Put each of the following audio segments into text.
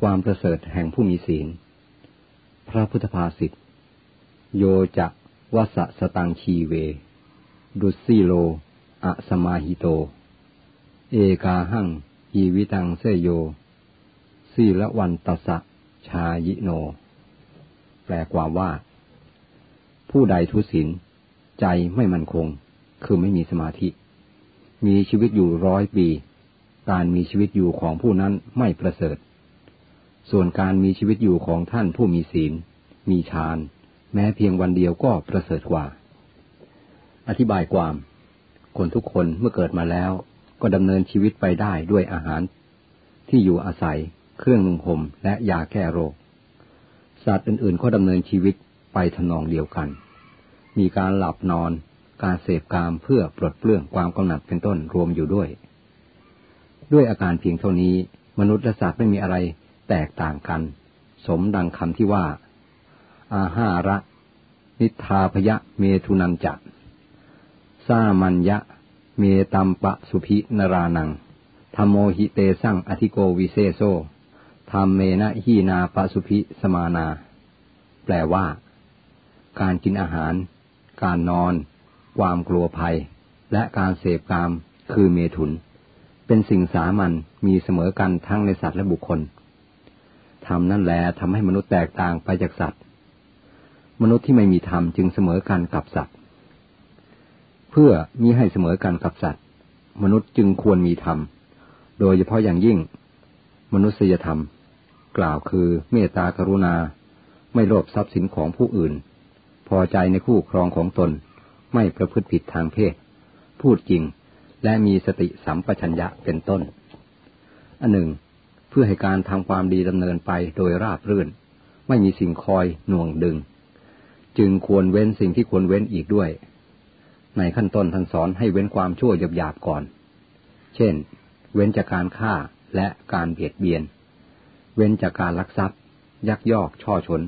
ความประเสริฐแห่งผู้มีศีล พระพุทธภาษิตโยจะวสะสตังชีเว ดุสีโล อะสมาหิโต เอกาหังยีวิตังเสยโยสีละวันตสะชายิโน แปลความว่า ผู้ใดทุศีลใจไม่มั่นคง คือไม่มีสมาธิ มีชีวิตอยู่ร้อยปี การมีชีวิตอยู่ของผู้นั้นไม่ประเสริฐ ส่วนการมีชีวิตอยู่ของท่านผู้มีศีล มีฌาน แม้เพียงวันเดียวก็ประเสริฐกว่า อธิบายความ คนทุกคนเมื่อเกิดมาแล้ว ก็ดำเนินชีวิตไปได้ด้วยอาหาร ที่อยู่อาศัย เครื่องนุ่งห่มและยาแก้โรค สัตว์อื่นๆก็ดำเนินชีวิตไปทนองเดียวกัน มีการหลับนอน การเสพกามเพื่อปลดเปลื้องความกำหนัดเป็นต้นรวมอยู่ด้วย ด้วยอาการเพียงเท่านี้ มนุษย์และสัตว์ไม่มีอะไร แตกต่างกัน สมดังคำที่ว่า อาหาระ นิทาพยะเมทุนันจะสามัญญะ เมตัมปะสุภินรานังธรรมโมหิเตสั่งอธิโกวิเซโซธรรมเมนะหีนาปะสุภิสมานา แปลว่า การกินอาหาร การนอน ความกลัวภัย และการเสพกามคือเมถุน เป็นสิ่งสามัญมีเสมอกันทั้งในสัตว์และบุคคล ธรรมนั่นแหละทำให้มนุษย์แตกต่างไปจากสัตว์ มนุษย์ที่ไม่มีธรรมจึงเสมอกันกับสัตว์ เพื่อมิให้เสมอกันกับสัตว์ มนุษย์จึงควรมีธรรม โดยเฉพาะอย่างยิ่ง มนุษยธรรม กล่าวคือเมตตากรุณา ไม่โลภทรัพย์สินของผู้อื่น พอใจในคู่ครองของตน ไม่ประพฤติผิดทางเพศ พูดจริง และมีสติสัมปชัญญะเป็นต้นอันหนึ่ง เพื่อให้การทำความดีดำเนินไปโดยราบรื่น ไม่มีสิ่งคอยหน่วงดึง จึงควรเว้นสิ่งที่ควรเว้นอีกด้วย ในขั้นต้นท่านสอนให้เว้นความชั่วหยาบๆก่อน เช่น เว้นจากการฆ่าและการเบียดเบียน เว้นจากการลักทรัพย์ ยักยอกช่อชน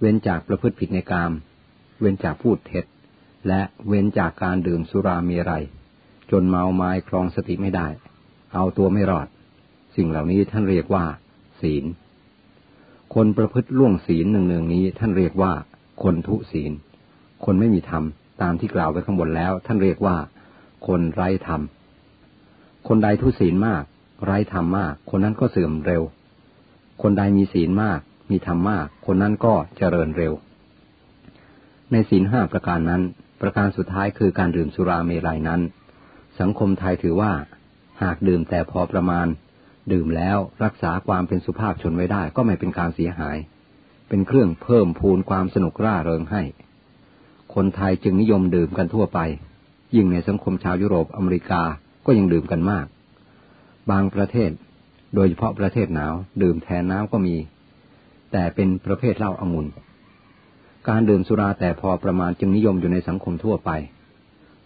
เว้นจากประพฤติผิดในกาม เว้นจากพูดเท็จ และเว้นจากการดื่มสุรามรัยจนเมาไม้ครองสติไม่ได้ เอาตัวไม่รอด สิ่งเหล่านี้ท่านเรียกว่า ศีล คนประพฤติล่วงศีลหนึ่งหนึ่งนี้ท่านเรียกว่า คนทุศีล คนไม่มีธรรมตามที่กล่าวไว้ข้างบนแล้ว ท่านเรียกว่า คนไร้ธรรม คนใดทุศีลมาก ไร้ธรรมมาก คนนั้นก็เสื่อมเร็ว คนใดมีศีลมาก มีธรรมมาก คนนั้นก็เจริญเร็ว ในศีลห้าประการนั้น ประการสุดท้ายคือการดื่มสุราเมลัยนั้น สังคมไทยถือว่า หากดื่มแต่พอประมาณ ดื่มแล้วรักษาความเป็นสุภาพชนไว้ได้ก็ไม่เป็นการเสียหาย เป็นเครื่องเพิ่มพูนความสนุกร่าเริงให้ คนไทยจึงนิยมดื่มกันทั่วไป ยิ่งในสังคมชาวยุโรปอเมริกาก็ยังดื่มกันมาก บางประเทศ โดยเฉพาะประเทศหนาว ดื่มแทนน้ำก็มี แต่เป็นประเภทเหล้าอางุ่นการดื่มสุราแต่พอประมาณจึงนิยมอยู่ในสังคมทั่วไป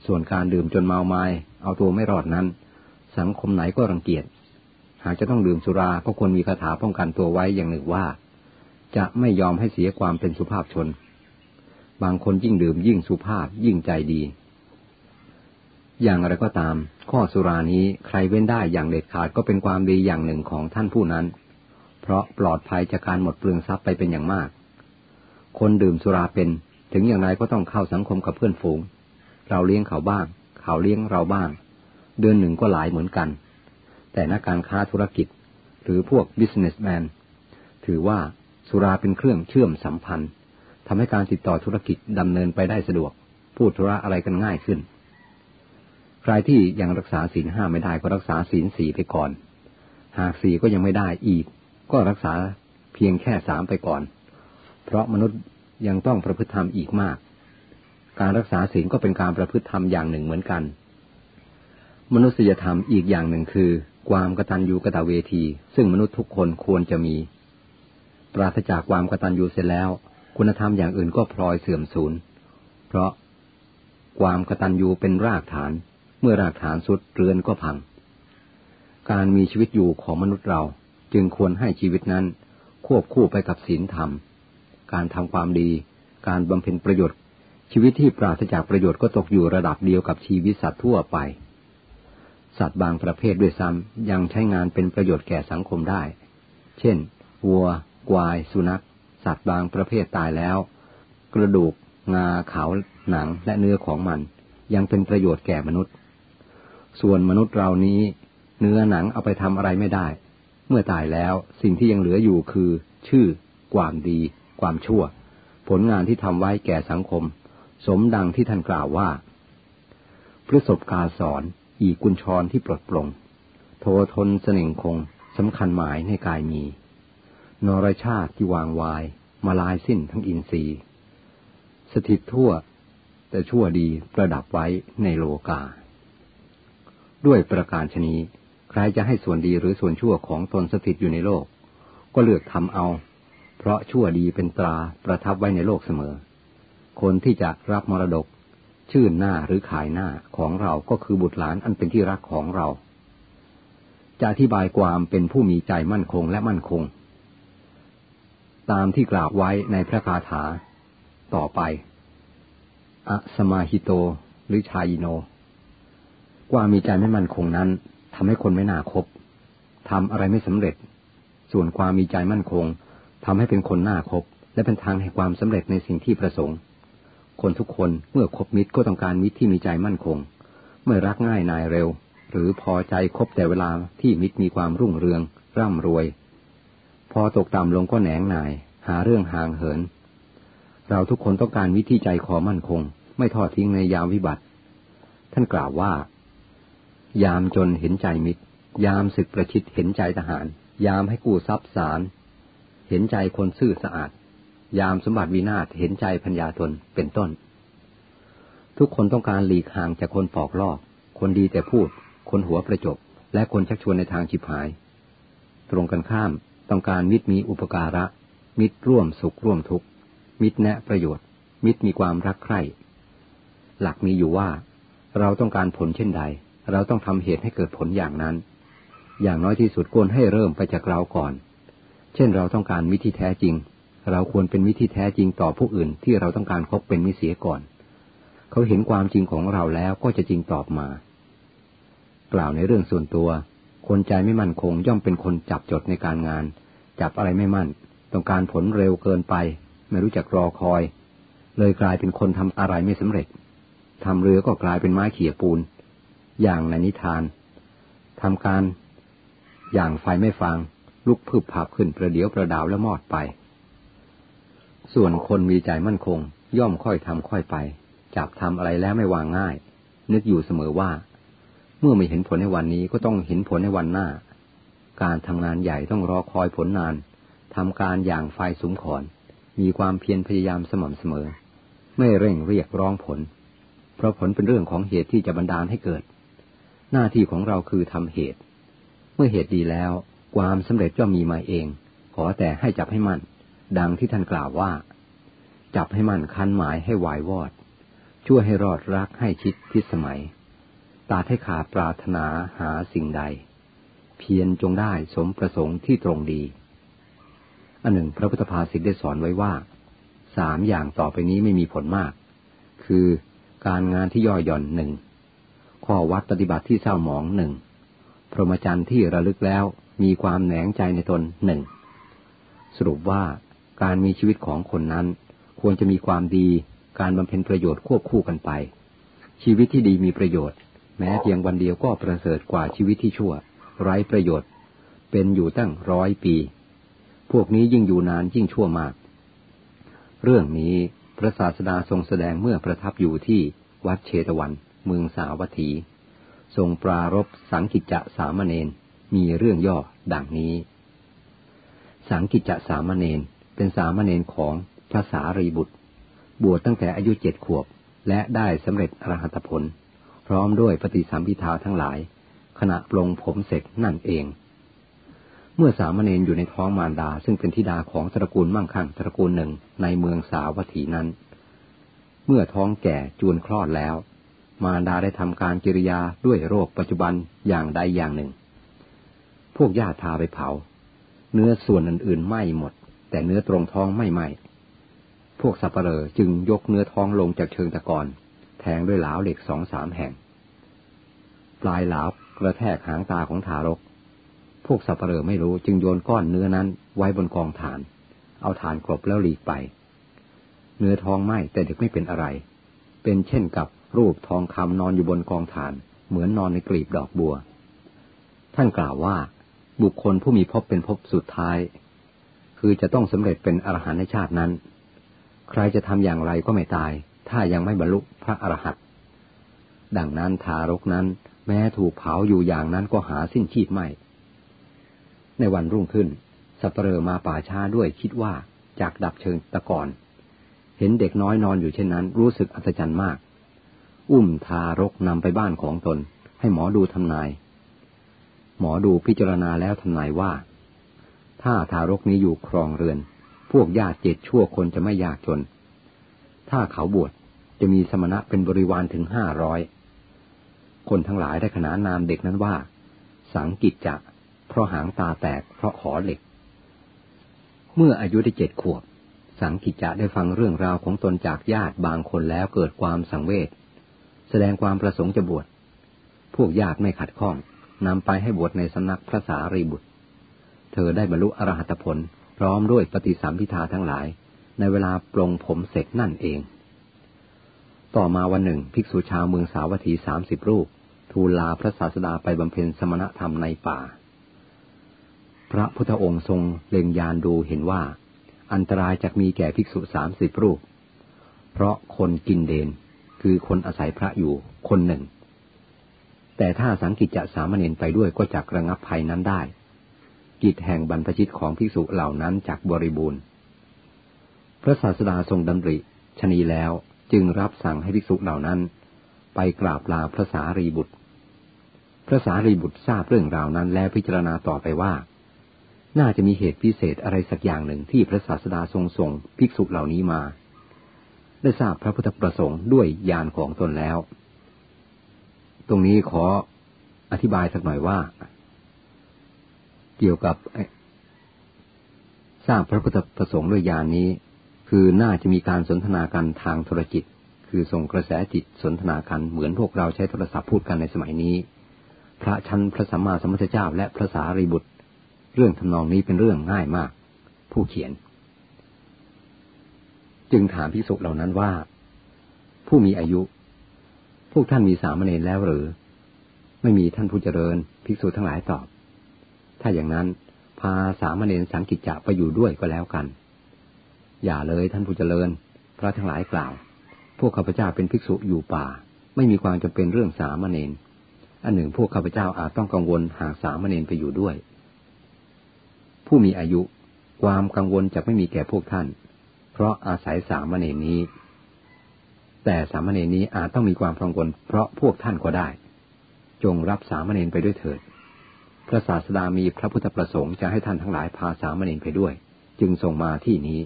ส่วนการดื่มจนเมาไมา้เอาตัวไม่รอดนั้น สังคมไหนก็รังเกียจ หากจะต้องดื่มสุราก็ควรมีคาถาป้องกันตัวไว้อย่างหนึ่งว่า จะไม่ยอมให้เสียความเป็นสุภาพชน บางคนยิ่งดื่มยิ่งสุภาพยิ่งใจดี อย่างไรก็ตาม ข้อสุรานี้ใครเว้นได้อย่างเด็ดขาดก็เป็นความดีอย่างหนึ่งของท่านผู้นั้น เพราะปลอดภัยจากการหมดเปลืองทรัพย์ไปเป็นอย่างมาก คนดื่มสุราเป็น ถึงอย่างไรก็ต้องเข้าสังคมกับเพื่อนฝูง เราเลี้ยงเขาบ้าง เขาเลี้ยงเราบ้าง เดือนหนึ่งก็หลายเหมือนกัน แต่นักการค้าธุรกิจ หรือพวก businessman ถือว่าสุราเป็นเครื่องเชื่อมสัมพันธ์ทำให้การติดต่อธุรกิจดำเนินไปได้สะดวก พูดธุระอะไรกันง่ายขึ้น ใครที่ยังรักษาศีลห้าไม่ได้ก็รักษาศีลสี่ไปก่อน หากสี่ก็ยังไม่ได้อีก ก็รักษาเพียงแค่สามไปก่อน เพราะมนุษย์ยังต้องประพฤติธรรมอีกมาก การรักษาศีลก็เป็นการประพฤติธรรมอย่างหนึ่งเหมือนกัน มนุษยธรรมอีกอย่างหนึ่งคือ ความกตัญญูกะตเวที ซึ่งมนุษย์ทุกคนควรจะมี ปราศจากความกตัญญูเสร็จแล้ว คุณธรรมอย่างอื่นก็พลอยเสื่อมสูญ เพราะความกตัญญูเป็นรากฐาน เมื่อรากฐานสุดเรือนก็พัง การมีชีวิตอยู่ของมนุษย์เราจึงควรให้ชีวิตนั้น ควบคู่ไปกับศีลธรรม การทำความดี การบำเพ็ญประโยชน์ ชีวิตที่ปราศจากประโยชน์ก็ตกอยู่ระดับเดียวกับชีวิตสัตว์ทั่วไป สัตว์บางประเภทด้วยซ้ำยังใช้งานเป็นประโยชน์แก่สังคมได้ เช่น วัวควาย สุนัข สัตว์บางประเภทตายแล้ว กระดูก งา เขา หนัง และเนื้อของมัน ยังเป็นประโยชน์แก่มนุษย์ ส่วนมนุษย์เรานี้ เนื้อหนังเอาไปทำอะไรไม่ได้ เมื่อตายแล้วสิ่งที่ยังเหลืออยู่คือ ชื่อ ความดี ความชั่ว ผลงานที่ทำไว้แก่สังคม สมดังที่ท่านกล่าวว่าพฤศบกาสอน อีกุญชรที่ปลดปลง โททนเสน่งคงสำคัญหมายในกายมี นรชาติที่วางวายมาลายสิ้นทั้งอินทรีย์ สถิตทั่ว แต่ชั่วดีประดับไว้ในโลกา ด้วยประการชนี้ใครจะให้ส่วนดีหรือส่วนชั่วของตนสถิตอยู่ในโลก ก็เลือกทำเอา เพราะชั่วดีเป็นตราประทับไว้ในโลกเสมอ คนที่จะรับมรดก ชื่นหน้าหรือขายหน้าของเราก็คือบุตรหลานอันเป็นที่รักของเรา จะอธิบายความเป็นผู้มีใจมั่นคงและมั่นคง ตามที่กล่าวไว้ในพระคาถา ต่อไป อะสมาหิโตหรือชายโน ความมีใจไม่มั่นคงนั้นทำให้คนไม่น่าคบทำอะไรไม่สำเร็จ ส่วนความมีใจมั่นคงทำให้เป็นคนน่าคบและเป็นทางให้ความสำเร็จในสิ่งที่ประสงค์ คนทุกคนเมื่อคบมิตรก็ต้องการมิตรที่มีใจมั่นคงเมื่อรักง่ายนายเร็ว หรือพอใจคบแต่เวลาที่มิตรมีความรุ่งเรือง ร่ำรวย พอตกต่ำลงก็แหนงนาย หาเรื่องห่างเหิน เราทุกคนต้องการมิตรที่ใจคอมั่นคง ไม่ทอดทิ้งในยามวิบัติ ท่านกล่าวว่า ยามจนเห็นใจมิตร ยามศึกประชิดเห็นใจทหาร ยามให้กู้ทรัพย์สาร เห็นใจคนซื่อสะอาด ยามสมบัติวินาศเห็นใจพัญญาทนเป็นต้น ทุกคนต้องการหลีกห่างจากคนปอกลอก คนดีแต่พูด คนหัวประจบ และคนชักชวนในทางฉิบหาย ตรงกันข้ามต้องการมิตรมีอุปการะ มิตรร่วมสุขร่วมทุกข์ มิตรแนะประโยชน์ มิตรมีความรักใคร่ หลักมีอยู่ว่า เราต้องการผลเช่นใด เราต้องทำเหตุให้เกิดผลอย่างนั้น อย่างน้อยที่สุดควรให้เริ่มไปจากเราก่อน เช่นเราต้องการมิตรที่แท้จริง เราควรเป็นมิตรที่แท้จริงต่อผู้อื่นที่เราต้องการคบเป็นมิตรเสียก่อน เขาเห็นความจริงของเราแล้วก็จะจริงตอบมา กล่าวในเรื่องส่วนตัว คนใจไม่มั่นคงย่อมเป็นคนจับจดในการงาน จับอะไรไม่มั่น ต้องการผลเร็วเกินไป ไม่รู้จักรอคอย เลยกลายเป็นคนทำอะไรไม่สำเร็จทำเรือก็กลายเป็นไม้เขี่ยปูน อย่างในนิทานทำการ อย่างไฟไม่ฟังลุกพึบพับขึ้นประเดี๋ยวประดาวแล้วมอดไป ส่วนคนมีใจมั่นคง ย่อมค่อยทำค่อยไปจับทำอะไรแล้วไม่วางง่าย นึกอยู่เสมอว่า เมื่อไม่เห็นผลในวันนี้ก็ต้องเห็นผลในวันหน้า การทำงานใหญ่ต้องรอคอยผลนานทำการอย่างไฟสุมขอน มีความเพียรพยายามสม่ำเสมอ ไม่เร่งเรียกร้องผล เพราะผลเป็นเรื่องของเหตุที่จะบันดาลให้เกิด หน้าที่ของเราคือทำเหตุ เมื่อเหตุดีแล้ว ความสำเร็จย่อมมีมาเอง ขอแต่ให้จับให้มั่น ดังที่ท่านกล่าวว่า จับให้มันคันหมายให้วายวอด ช่วยให้รอดรักให้ชิดทิศสมัย ตาให้ขาดปรารถนาหาสิ่งใด เพียรจงได้สมประสงค์ที่ตรงดี อันหนึ่งพระพุทธภาษิตได้สอนไว้ว่า สามอย่างต่อไปนี้ไม่มีผลมาก คือการงานที่ย่อหย่อนหนึ่งข้อวัดปฏิบัติที่เศร้าหมองหนึ่งพรหมจรรย์ที่ระลึกแล้วมีความแหนงใจในตนหนึ่งสรุปว่า การมีชีวิตของคนนั้น ควรจะมีความดี การบำเพ็ญประโยชน์ควบคู่กันไป ชีวิตที่ดีมีประโยชน์ แม้เพียงวันเดียวก็ประเสริฐกว่าชีวิตที่ชั่ว ไร้ประโยชน์ เป็นอยู่ตั้งร้อยปี พวกนี้ยิ่งอยู่นานยิ่งชั่วมาก เรื่องนี้พระศาสดาทรงแสดงเมื่อประทับอยู่ที่วัดเชตวัน เมืองสาวัตถี ทรงปรารบสังกิจจะสามเณรมีเรื่องย่อดังนี้ สังกิจจะสามเณร เป็นสามเณรของพระสารีบุตร บวชตั้งแต่อายุเจ็ดขวบ และได้สำเร็จอรหัตผล พร้อมด้วยปฏิสัมพิทาทั้งหลาย ขณะปลงผมเสร็จนั่นเอง เมื่อสามเณรอยู่ในท้องมารดา ซึ่งเป็นธิดาของตระกูลมั่งคั่งตระกูลหนึ่งในเมืองสาวัตถีนั้น เมื่อท้องแก่จวนคลอดแล้ว มารดาได้ทำการกิริยาด้วยโรคปัจจุบันอย่างใดอย่างหนึ่ง พวกญาติพาไปเผา เนื้อส่วนอื่นๆไหม้หมด แต่เนื้อตรงท้องไม่ไหมพวกสับปเหร่อจึงยกเนื้อท้องลงจากเชิงตะกอนแทงด้วยหลาเหล็กสองสามแห่ง ปลายหลากระแทกหางตาของทารก พวกสับเปลือไม่รู้จึงโยนก้อนเนื้อนั้นไว้บนกองฐาน เอาฐานกลบแล้วหลีกไป เนื้อท้องไหมแต่เด็กไม่เป็นอะไร เป็นเช่นกับรูปทองคำนอนอยู่บนกองฐาน เหมือนนอนในกลีบดอกบัว ท่านกล่าวว่า บุคคลผู้มีพบเป็นพบสุดท้าย คือจะต้องสำเร็จเป็นอรหันต์ในชาตินั้น ใครจะทำอย่างไรก็ไม่ตาย ถ้ายังไม่บรรลุพระอรหันต์ดังนั้นทารกนั้น แม้ถูกเผาอยู่อย่างนั้นก็หาสิ้นชีพไม่ ในวันรุ่งขึ้นสัปเหร่อมาป่าช้าด้วยคิดว่าจากดับเชิงตะกอนเห็นเด็กน้อยนอนอยู่เช่นนั้น รู้สึกอัศจรรย์มาก อุ้มทารกนำไปบ้านของตน ให้หมอดูทำนาย หมอดูพิจารณาแล้วทำนายว่า ถ้าทารกนี้อยู่ครองเรือน พวกญาติเจ็ดชั่วคนจะไม่ยากจน ถ้าเขาบวชจะมีสมณะเป็นบริวารถึงห้าร้อย คนทั้งหลายได้ขนานนามเด็กนั้นว่า สังกิจจะ เพราะหางตาแตกเพราะขอเหล็ก เมื่ออายุได้เจ็ดขวบ สังกิจจะได้ฟังเรื่องราวของตนจากญาติบางคนแล้วเกิดความสังเวช แสดงความประสงค์จะบวช พวกญาติไม่ขัดข้องนำไปให้บวชในสำนักพระสารีบุตร เธอได้บรรลุอรหัตผล พร้อมด้วยปฏิสัมพิทาทั้งหลาย ในเวลาปลงผมเสร็จนั่นเอง ต่อมาวันหนึ่ง ภิกษุชาวเมืองสาวัตถีสามสิบรูป ทูลลาพระศาสดาไปบำเพ็ญสมณธรรมในป่า พระพุทธองค์ทรงเล็งยานดูเห็นว่า อันตรายจะมีแก่ภิกษุสามสิบรูป เพราะคนกินเดน คือคนอาศัยพระอยู่คนหนึ่งแต่ถ้าสังกิจจะสามเณรไปด้วยก็จักระงับภัยนั้นได้ กิจแห่งบรรพชิตของภิกษุเหล่านั้นจากบริบูรณ์ พระศาสดาทรงดำริชนีแล้วจึงรับสั่งให้ภิกษุเหล่านั้น ไปกราบลาพระสารีบุตร พระสารีบุตรทราบเรื่องราวนั้นแล้วพิจารณาต่อไปว่า น่าจะมีเหตุพิเศษอะไรสักอย่างหนึ่งที่พระศาสดาทรงส่งภิกษุเหล่านี้มา ได้ทราบพระพุทธประสงค์ด้วยญาณของตนแล้ว ตรงนี้ขออธิบายสักหน่อยว่า เกี่ยวกับทราบพระพุทธประสงค์ด้วยญาณนนี้ คือน่าจะมีการสนทนากันทางโทรจิต คือส่งกระแสจิตสนทนากันเหมือนพวกเราใช้โทรศัพท์พูดกันในสมัยนี้ พระชั้นพระสัมมาสัมพุทธเจ้า และพระสารีบุตร เรื่องทำนองนี้เป็นเรื่องง่ายมาก ผู้เขียน จึงถามพิสุเหล่านั้นว่า ผู้มีอายุ พวกท่านมีสามเณรแล้วหรือ ไม่มีท่านผู้เจริญภิกษุทั้งหลายตอบ ถ้าอย่างนั้นพาสามเณรสังกิจจะไปอยู่ด้วยก็แล้วกัน อย่าเลยท่านผู้เจริญ พระทั้งหลายกล่าว พวกข้าพเจ้าเป็นภิกษุอยู่ป่า ไม่มีความจำเป็นเรื่องสามเณรอันหนึ่งพวกข้าพเจ้าอาจต้องกังวลหากสามเณรไปอยู่ด้วย ผู้มีอายุความกังวลจะไม่มีแก่พวกท่าน เพราะอาศัยสามเณรนี้ แต่สามเณรนี้อาจต้องมีความกังวลเพราะพวกท่านก็ได้ จงรับสามเณรไปด้วยเถิด พระศาสดามีพระพุทธประสงค์จะให้ท่านทั้งหลายพาสามเณรไปด้วย จึงส่งมาที่นี้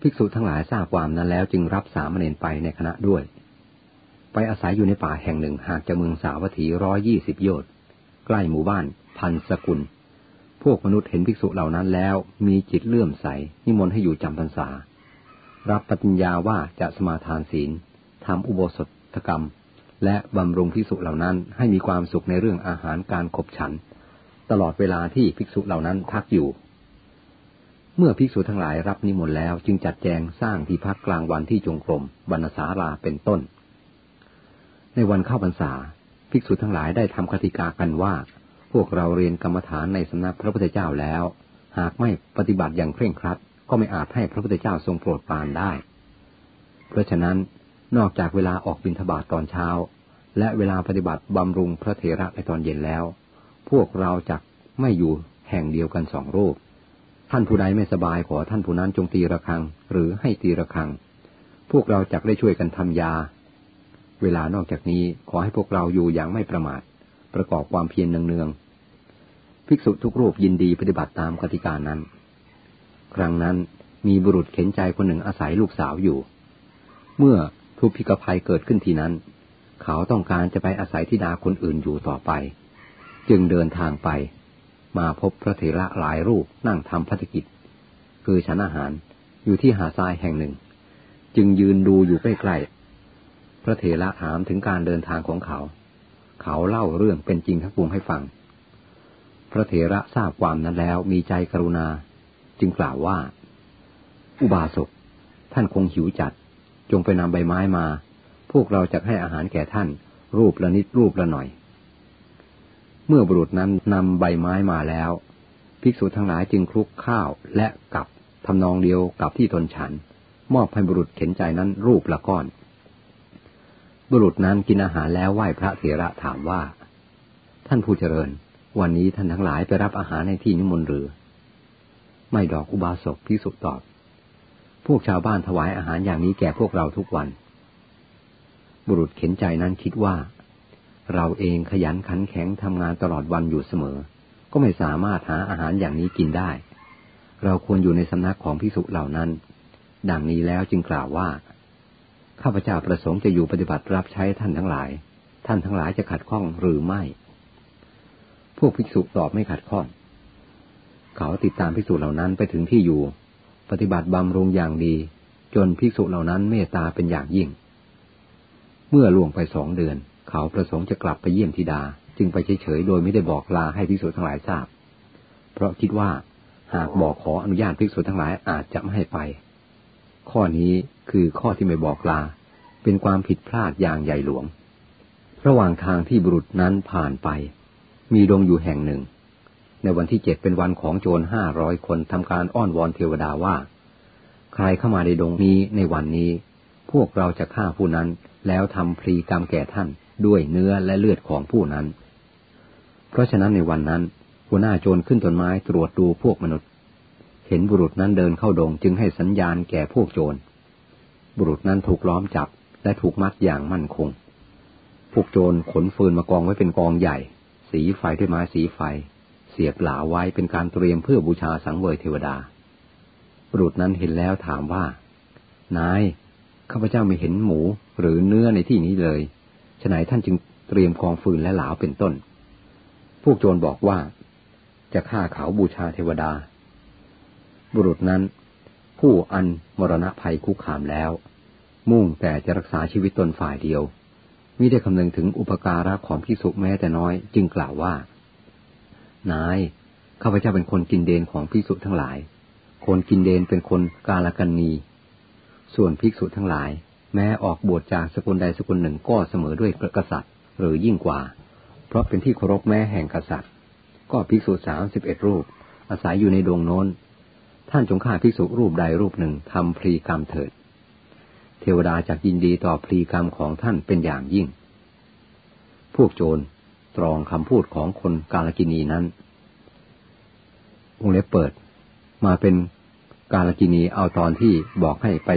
ภิกษุทั้งหลายทราบความนั้นแล้วจึงรับสามเณรไปในคณะด้วย ไปอาศัยอยู่ในป่าแห่งหนึ่งห่างจากเมืองสาวัตถีร้อยยี่สิบโยชน์ใกล้หมู่บ้าน พันสกุล พวกมนุษย์เห็นภิกษุเหล่านั้นแล้วมีจิตเลื่อมใส นิมนต์ให้อยู่จำพรรษา รับปฏิญญาว่าจะสมาทานศีลทำอุโบสถกรรม และบำรุงภิกษุเหล่านั้นให้มีความสุขในเรื่องอาหารการขบฉัน ตลอดเวลาที่ภิกษุเหล่านั้นพักอยู่ เมื่อภิกษุทั้งหลายรับนิมนต์แล้วจึงจัดแจงสร้างที่พักกลางวันที่จงกรมบรรณสาราเป็นต้น ในวันเข้าพรรษา ภิกษุทั้งหลายได้ทำคติกากันว่า พวกเราเรียนกรรมฐานในสำนักพระพุทธเจ้าแล้ว หากไม่ปฏิบัติอย่างเคร่งครัด ก็ไม่อาจให้พระพุทธเจ้าทรงโปรดปรานได้ เพราะฉะนั้นนอกจากเวลาออกบิณฑบาตตอนเช้า และเวลาปฏิบัติบำรุงพระเถระในตอนเย็นแล้ว พวกเราจะไม่อยู่แห่งเดียวกันสองรูป ท่านผู้ใดไม่สบายขอท่านผู้นั้นจงตีระฆัง หรือให้ตีระฆัง พวกเราจะได้ช่วยกันทำยา เวลานอกจากนี้ขอให้พวกเราอยู่อย่างไม่ประมาท ประกอบความเพียรเนืองๆภิกษุทุกรูปยินดีปฏิบัติตามกติกานั้น ครั้งนั้นมีบุรุษเข็นใจคนหนึ่งอาศัยลูกสาวอยู่ เมื่อทุพพิกภัยเกิดขึ้นทีนั้น เขาต้องการจะไปอาศัยที่ดาคนอื่นอยู่ต่อไป จึงเดินทางไป มาพบพระเถระหลายรูปนั่งทำพัฒกิจ คือฉันอาหารอยู่ที่หาทรายแห่งหนึ่ง จึงยืนดูอยู่ใกล้ๆพระเถระถามถึงการเดินทางของเขา เขาเล่าเรื่องเป็นจริงทั้งปวงให้ฟัง พระเถระทราบความนั้นแล้วมีใจกรุณา จึงกล่าวว่า อุบาสกท่านคงหิวจัด จงไปนำใบไม้มา พวกเราจะให้อาหารแก่ท่าน รูปละนิดรูปละหน่อย เมื่อบุรุษนั้นนำใบไม้มาแล้ว ภิกษุทั้งหลายจึงคลุกข้าวและกับทำนองเดียวกับที่ตนฉัน มอบให้บุรุษเข็นใจนั้นรูปละก้อน บุรุษนั้นกินอาหารแล้วไหว้พระเถระถามว่า ท่านผู้เจริญ วันนี้ท่านทั้งหลายไปรับอาหารในที่นิมนต์หรือ ไม่ดอกอุบาสกพิสุตอบ พวกชาวบ้านถวายอาหารอย่างนี้แก่พวกเราทุกวัน บุรุษเข็นใจนั้นคิดว่า เราเองขยันขันแข็งทำงานตลอดวันอยู่เสมอ ก็ไม่สามารถหาอาหารอย่างนี้กินได้ เราควรอยู่ในสำนักของพิสุเหล่านั้น ดังนี้แล้วจึงกล่าวว่า ข้าพเจ้าประสงค์จะอยู่ปฏิบัติรับใช้ท่านทั้งหลาย ท่านทั้งหลายจะขัดข้องหรือไม่ พวกภิกษุตอบไม่ขัดข้อง เขาติดตามภิกษุเหล่านั้นไปถึงที่อยู่ ปฏิบัติบำรุงอย่างดี จนภิกษุเหล่านั้นเมตตาเป็นอย่างยิ่ง เมื่อล่วงไปสองเดือน เขาประสงค์จะกลับไปเยี่ยมธิดา จึงไปเฉยๆโดยไม่ได้บอกลาให้ภิกษุทั้งหลายทราบ เพราะคิดว่าหากบอกขออนุญาตภิกษุทั้งหลายอาจจะไม่ให้ไป ข้อนี้คือข้อที่ไม่บอกลา เป็นความผิดพลาดอย่างใหญ่หลวง ระหว่างทางที่บุรุษนั้นผ่านไป มีดงอยู่แห่งหนึ่ง ในวันที่เจ็ดเป็นวันของโจรห้าร้อยคนทำการอ้อนวอนเทวดาว่า ใครเข้ามาในดงนี้ในวันนี้ พวกเราจะฆ่าผู้นั้น แล้วทำพลีกรรมแก่ท่านด้วยเนื้อและเลือดของผู้นั้น เพราะฉะนั้นในวันนั้น หัวหน้าโจรขึ้นต้นไม้ตรวจดูพวกมนุษย์ เห็นบุรุษนั้นเดินเข้าดงจึงให้สัญญาณแก่พวกโจร บุรุษนั้นถูกล้อมจับและถูกมัดอย่างมั่นคง พวกโจรขนฟืนมากองไว้เป็นกองใหญ่ สีไฟด้วยไม้สีไฟ เสียบหลาไว้เป็นการเตรียมเพื่อบูชาสังเวยเทวดา บุรุษนั้นเห็นแล้วถามว่า นาย ข้าพเจ้าไม่เห็นหมูหรือเนื้อในที่นี้เลยฉนัยท่านจึงเตรียมกองฟืนและหลาเป็นต้น พวกโจรบอกว่า จะฆ่าเขาบูชาเทวดา บุรุษนั้น ผู้อันมรณะภัยคุกคามแล้ว มุ่งแต่จะรักษาชีวิตตนฝ่ายเดียวมิได้คำนึงถึงอุปการะของพิสุแม้แต่น้อย จึงกล่าวว่า นายข้าพเจ้าเป็นคนกินเดนของพิสุทั้งหลาย คนกินเดนเป็นคนกาลกันนี ส่วนภิกษุทั้งหลาย แม้ออกบวชจากสกุลใดสกุลหนึ่งก็เสมอด้วยกษัตริย์ หรือยิ่งกว่า เพราะเป็นที่เคารพแม้แห่งกษัตริย์ ก็ภิกษุสามสิบเอ็ดรูป อาศัยอยู่ในดวงโน้น ท่านจงฆ่าภิกษุรูปใดรูปหนึ่งทำพรีกรรมเถิด เทวดาจะยินดีต่อพรีกรรมของท่านเป็นอย่างยิ่ง พวกโจรตรองคำพูดของคนกาลกินีนั้นวงเล็บเปิด มาเป็นกาลกินีเอาตอนที่บอกให้ไป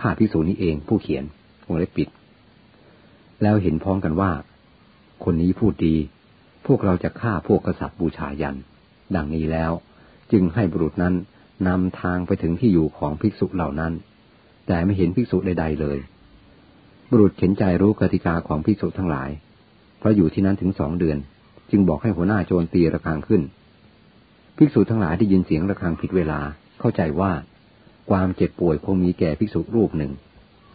ฆ่าภิกษุนี้เองผู้เขียนวงเล็บปิด แล้วเห็นพ้องกันว่า คนนี้พูดดี พวกเราจะฆ่าพวกกษัตริย์บูชายัน ดังนี้แล้ว จึงให้บุรุษนั้นนำทางไปถึงที่อยู่ของภิกษุเหล่านั้น แต่ไม่เห็นภิกษุใดๆเลย บุรุษเข็นใจรู้กติกาของภิกษุทั้งหลาย เพราะอยู่ที่นั้นถึงสองเดือน จึงบอกให้หัวหน้าโจรตีระฆังขึ้น ภิกษุทั้งหลายได้ยินเสียงระฆังผิดเวลาเข้าใจว่า ความเจ็บป่วยคงมีแก่ภิกษุรูปหนึ่ง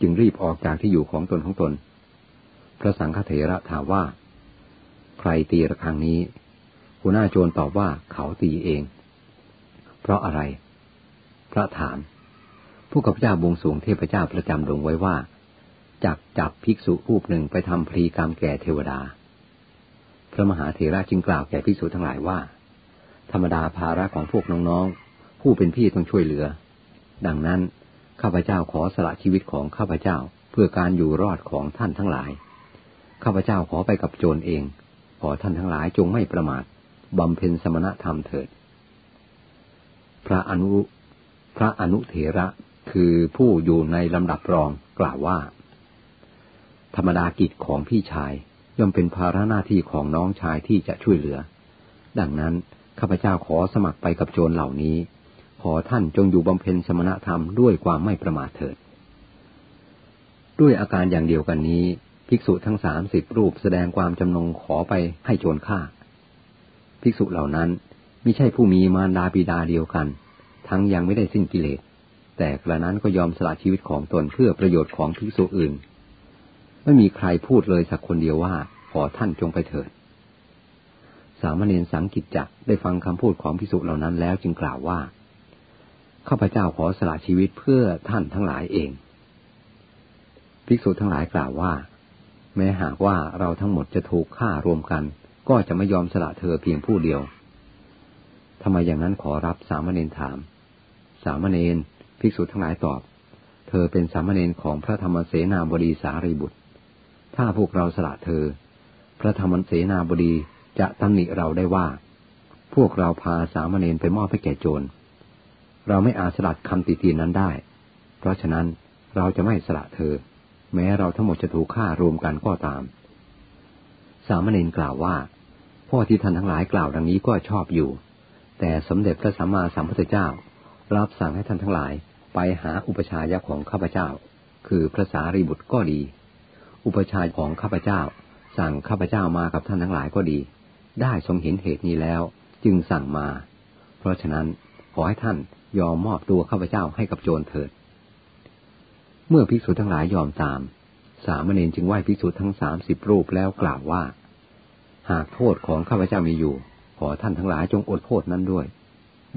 จึงรีบออกจากที่อยู่ของตนของตน พระสังฆเถระถามว่า ใครตีระฆังนี้หัวหน้าโจรตอบว่าเขาตีเอง เพราะอะไร พระถาม ผู้กับเจ้าบวงสวงเทพเจ้าประจำลงไว้ว่าจักจับภิกษุรูปหนึ่งไปทำพรีกรรมแก่เทวดา พระมหาเถระจึงกล่าวแก่ภิกษุทั้งหลายว่า ธรรมดาภาระของพวกน้องๆ ผู้เป็นพี่ต้องช่วยเหลือ ดังนั้นข้าพเจ้าขอสละชีวิตของข้าพเจ้าเพื่อการอยู่รอดของท่านทั้งหลาย ข้าพเจ้าขอไปกับโจรเอง ขอท่านทั้งหลายจงไม่ประมาทบำเพ็ญสมณธรรมเถิด พระอนุ พระอนุเถระคือผู้อยู่ในลำดับรองกล่าวว่า ธรรมดากิจของพี่ชายย่อมเป็นภาระหน้าที่ของน้องชายที่จะช่วยเหลือ ดังนั้นข้าพเจ้าขอสมัครไปกับโจรเหล่านี้ อท่านจงอยู่บำเพ็ญสมณธรรมด้วยความไม่ประมาทเถิด ด้วยอาการอย่างเดียวกันนี้ ภิกษุทั้งสามสิบรูปแสดงความจำนงขอไปให้โจรฆ่า ภิกษุเหล่านั้นไม่ใช่ผู้มีมารดาบิดาเดียวกัน ทั้งยังไม่ได้สิ้นกิเลส แต่กระนั้นก็ยอมสละชีวิตของตนเพื่อประโยชน์ของภิกษุอื่น ไม่มีใครพูดเลยสักคนเดียวว่าขอท่านจงไปเถิดสามเณรสังกิจจะได้ฟังคำพูดของพิสุเหล่านั้นแล้วจึงกล่าวว่า ข้าพเจ้าขอสละชีวิตเพื่อท่านทั้งหลายเอง ภิกษุทั้งหลายกล่าวว่า แม้หากว่าเราทั้งหมดจะถูกฆ่ารวมกัน ก็จะไม่ยอมสละเธอเพียงผู้เดียวทำไมอย่างนั้นขอรับสามเณรถาม สามเณรภิกษุทั้งหลายตอบ เธอเป็นสามเณรของพระธรรมเสนาบดีสารีบุตร ถ้าพวกเราสละเธอ พระธรรมเสนาบดีจะตำหนิเราได้ว่า พวกเราพาสามเณรไปมอบให้แก่โจร เราไม่อาจสลัดคำติตีนนั้นได้ เพราะฉะนั้นเราจะไม่สละเธอ แม้เราทั้งหมดจะถูกฆ่ารวมกันก็ตาม สามเณรกล่าวว่า พ่อที่ท่านทั้งหลายกล่าวดังนี้ก็ชอบอยู่ แต่สมเด็จพระสัมมาสัมพุทธเจ้า รับสั่งให้ท่านทั้งหลายไปหาอุปชายะของข้าพเจ้า คือพระสารีบุตรก็ดี อุปชายของข้าพเจ้า สั่งข้าพเจ้ามากับท่านทั้งหลายก็ดี ได้ทรงเห็นเหตุนี้แล้วจึงสั่งมา เพราะฉะนั้นขอให้ท่าน ยอมมอบตัวข้าพเจ้าให้กับโจรเถิด เมื่อภิกษุทั้งหลายยอมตาม สามเณรจึงไหว้ภิกษุทั้งสามสิบรูปแล้วกล่าวว่า หากโทษของข้าพเจ้ามีอยู่ ขอท่านทั้งหลายจงอดโทษนั้นด้วย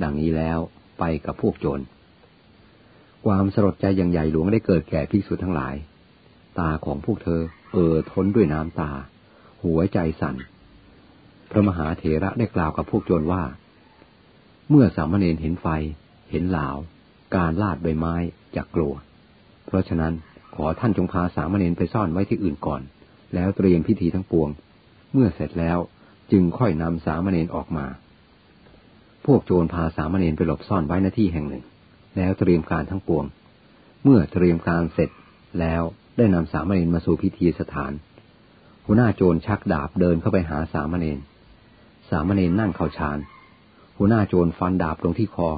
ดังนี้แล้วไปกับพวกโจร ความสลดใจอย่างใหญ่หลวงได้เกิดแก่ภิกษุทั้งหลาย ตาของพวกเธอ เอ่อท้นด้วยน้ำตา หัวใจสั่น พระมหาเถระได้กล่าวกับพวกโจรว่าเมื่อสามเณรเห็นไฟ เห็นหลาวการลาดใบไม้จะกลัว เพราะฉะนั้นขอท่านจงพาสามเณรไปซ่อนไว้ที่อื่นก่อน แล้วเตรียมพิธีทั้งปวง เมื่อเสร็จแล้วจึงค่อยนำสามเณรออกมา พวกโจรพาสามเณรไปหลบซ่อนไว้ณที่แห่งหนึ่ง แล้วเตรียมการทั้งปวง เมื่อเตรียมการเสร็จแล้วได้นำสามเณรมาสู่พิธีสถาน หัวหน้าโจรชักดาบเดินเข้าไปหาสามเณร สามเณรนั่งเข่าชาน หัวหน้าโจรฟันดาบลงที่คอ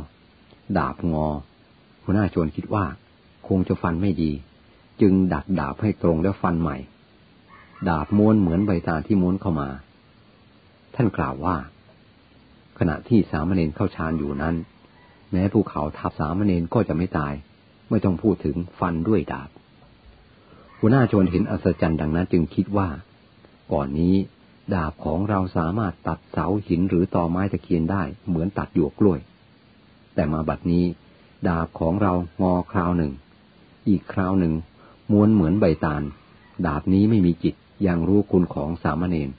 ดาบงอ หัวหน้าโจรคิดว่า คงจะฟันไม่ดี จึงดัดดาบให้ตรงแล้วฟันใหม่ ดาบม้วนเหมือนใบตาที่ม้วนเข้ามา ท่านกล่าวว่า ขณะที่สามเณรเข้าฌานอยู่นั้น แม้ภูเขาทับสามเณรก็จะไม่ตาย ไม่ต้องพูดถึงฟันด้วยดาบ หัวหน้าโจรเห็นอัศจรรย์ดังนั้นจึงคิดว่า ก่อนนี้ดาบของเราสามารถตัดเสาหินหรือตอไม้ตะเคียนได้เหมือนตัดหยวกกล้วย แต่มาบัดนี้ ดาบของเรางอคราวหนึ่ง อีกคราวหนึ่ง ม้วนเหมือนใบตาล ดาบนี้ไม่มีจิตยังรู้คุณของสามเณร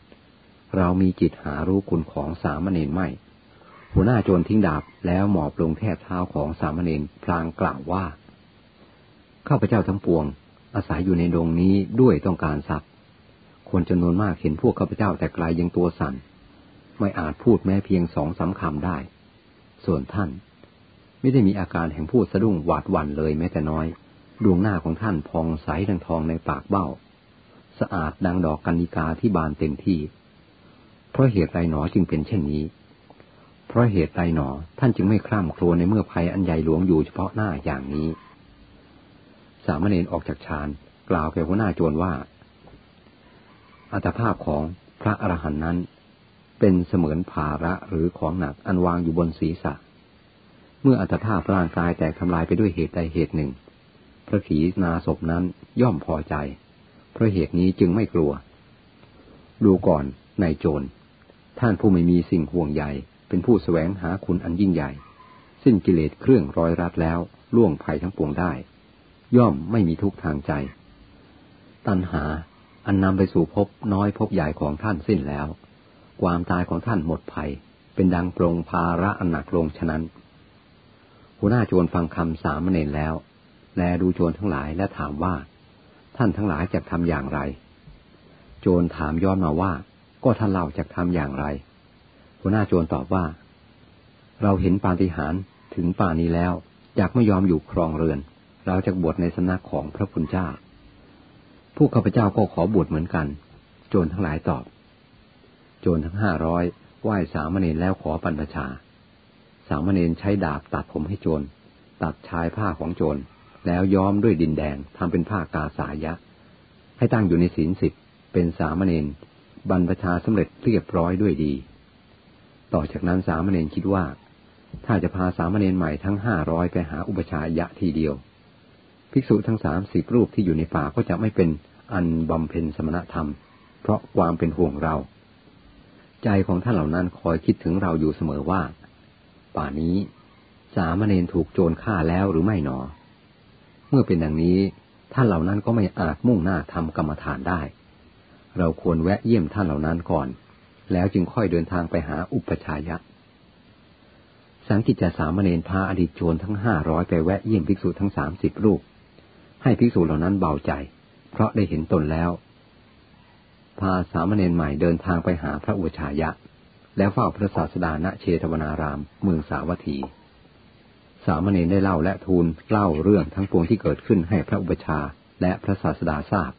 เรามีจิตหารู้คุณของสามเณรไม่ หัวหน้าโจรทิ้งดาบแล้วหมอบลงแทบเท้าของสามเณรพลางกล่าวว่าข้าพเจ้าทั้งปวง อาศัยอยู่ในดงนี้ด้วยต้องการทรัพย์ คนจำนวนมากเห็นพวกข้าพเจ้าแต่ไกลยังตัวสัน่น ไม่อาจพูดแม้เพียงสองสาคำได้ ส่วนท่าน ไม่ได้มีอาการแห่งพูดสะดุ้งหวาดหวั่นเลยแม้แต่น้อย ดวงหน้าของท่านพองใสดังทองในปากเบ้า สะอาดดังดอกกัญญิกาที่บานเต็มที่ เพราะเหตุไรหนอจึงเป็นเช่นนี้ เพราะเหตุไรหนอท่านจึงไม่คร่ำครวญในเมื่อภัยอันใหญ่หลวงอยู่เฉพาะหน้าอย่างนี้ สามเณรออกจากฌานกล่าวแก่หัวหน้าโจรว่า อัตภาพของพระอรหันต์นั้น เป็นเสมือนภาระหรือของหนักอันวางอยู่บนศีรษะ เมื่ออัตภาพร่างกายแตกทำลายไปด้วยเหตุใดเหตุหนึ่ง พระขีนาศพนั้นย่อมพอใจ เพราะเหตุนี้จึงไม่กลัว ดูก่อนนายโจร ท่านผู้ไม่มีสิ่งห่วงใยเป็นผู้สแสวงหาคุณอันยิ่งใหญ่ สิ้นกิเลสเครื่องร้อยรัดแล้วล่วงภัยทั้งปวงได้ ย่อมไม่มีทุกทางใจ ตัณหาอันนำไปสู่พบน้อยพบใหญ่ของท่านสิ้นแล้ว ความตายของท่านหมดภัย เป็นดังปรงภาระอันหนักลงฉะนั้น หัวหน้าโจรฟังคำสามเณรแล้ว แลดูโจรทั้งหลายและถามว่า ท่านทั้งหลายจะทำอย่างไร โจรถามย้อนมาว่า ก็ท่านเล่าจะทำอย่างไร หัวหน้าโจรตอบว่า เราเห็นปาฏิหาริย์ถึงป่านี้แล้วอยากไม่ยอมอยู่ครองเรือน เราจะบวชในสำนักของพระพุทธเจ้า ผู้ข้าพเจ้าก็ขอบวชเหมือนกัน โจรทั้งหลายตอบ โจรทั้งห้าร้อยไหว้สามเณรแล้วขอปัญชา สามเณรใช้ดาบตัดผมให้โจร ตัดชายผ้าของโจร แล้วย้อมด้วยดินแดงทำเป็นผ้ากาสายะ ให้ตั้งอยู่ในศีลสิบเป็นสามเณรบรรพชาสำเร็จเรียบร้อยด้วยดี ต่อจากนั้นสามเณรคิดว่า ถ้าจะพาสามเณรใหม่ทั้งห้าร้อยไปหาอุปชายะทีเดียว ภิกษุทั้งสามสิบรูปที่อยู่ในป่าก็จะไม่เป็นอันบำเพ็ญสมณธรรม เพราะความเป็นห่วงเรา ใจของท่านเหล่านั้นคอยคิดถึงเราอยู่เสมอว่า ป่านี้ สามเณรถูกโจรฆ่าแล้วหรือไม่หนอ เมื่อเป็นดังนี้ท่านเหล่านั้นก็ไม่อาจมุ่งหน้าทำกรรมฐานได้ เราควรแวะเยี่ยมท่านเหล่านั้นก่อน แล้วจึงค่อยเดินทางไปหาอุปชายะ สังกิจจสามเณรพาอดีตโจรทั้งห้าร้อยไปแวะเยี่ยมภิกษุทั้งสามสิบรูป ให้ภิกษุเหล่านั้นเบาใจ เพราะได้เห็นตนแล้ว พาสามเณรใหม่เดินทางไปหาพระอุปชายะ แล้วเฝ้าพระศาสดาณเชตวนาราม เมืองสาวัตถี สามเณรได้เล่าและทูลเล่าเรื่องทั้งปวงที่เกิดขึ้นให้พระอุปชาและพระศาสดาทราบ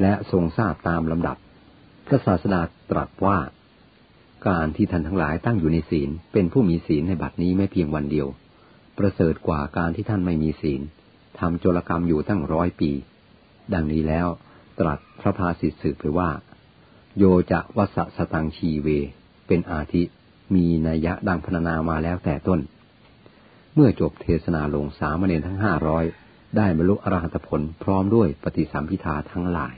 และทรงทราบตามลำดับ พระศาสดาตรัสว่า การที่ท่านทั้งหลายตั้งอยู่ในศีล เป็นผู้มีศีลในบัดนี้ไม่เพียงวันเดียว ประเสริฐกว่าการที่ท่านไม่มีศีลทำโจรกรรมอยู่ตั้งร้อยปี ดังนี้แล้วตรัสพระภาสิทธิสืบไปว่า โยจะวัสสตังชีเว เป็นอาทิ มีนัยยะดังพรรณนามาแล้วแต่ต้น เมื่อจบเทศนาลงสามเณรทั้งห้าร้อยได้บรรลุอรหัตผลพร้อมด้วยปฏิสัมพิทาทั้งหลาย